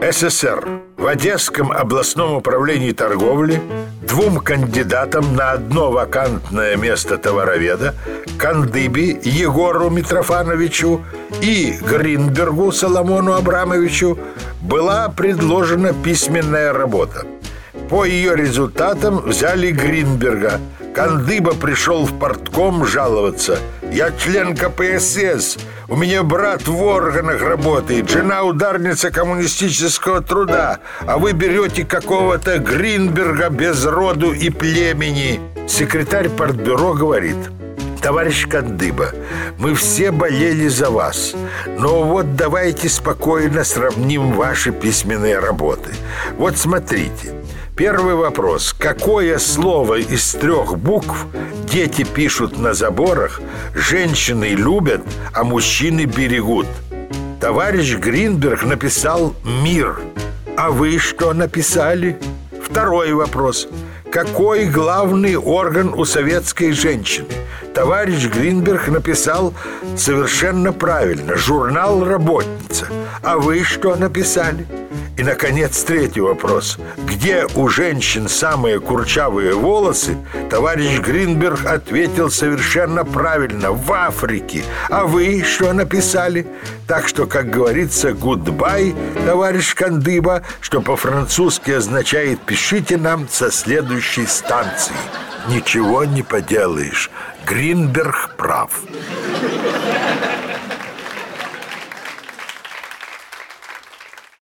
СССР в Одесском областном управлении торговли двум кандидатам на одно вакантное место товароведа Кандыби Егору Митрофановичу и Гринбергу Соломону Абрамовичу была предложена письменная работа. По ее результатам взяли Гринберга. Кандыба пришел в портком жаловаться. «Я член КПСС. У меня брат в органах работает, жена ударница коммунистического труда, а вы берете какого-то Гринберга без роду и племени». Секретарь партбюро говорит – Товарищ Кандыба, мы все болели за вас Но вот давайте спокойно сравним ваши письменные работы Вот смотрите Первый вопрос. Какое слово из трех букв дети пишут на заборах, женщины любят, а мужчины берегут? Товарищ Гринберг написал «Мир». А вы что написали? Второй вопрос. Какой главный орган у советской женщины? Товарищ Гринберг написал совершенно правильно. Журнал «Работница». А вы что написали? И, наконец, третий вопрос. Где у женщин самые курчавые волосы? Товарищ Гринберг ответил совершенно правильно. В Африке. А вы что написали? Так что, как говорится, гудбай, товарищ Кандыба, что по-французски означает «пишите нам со следующей станции». Ничего не поделаешь. Гринберг прав.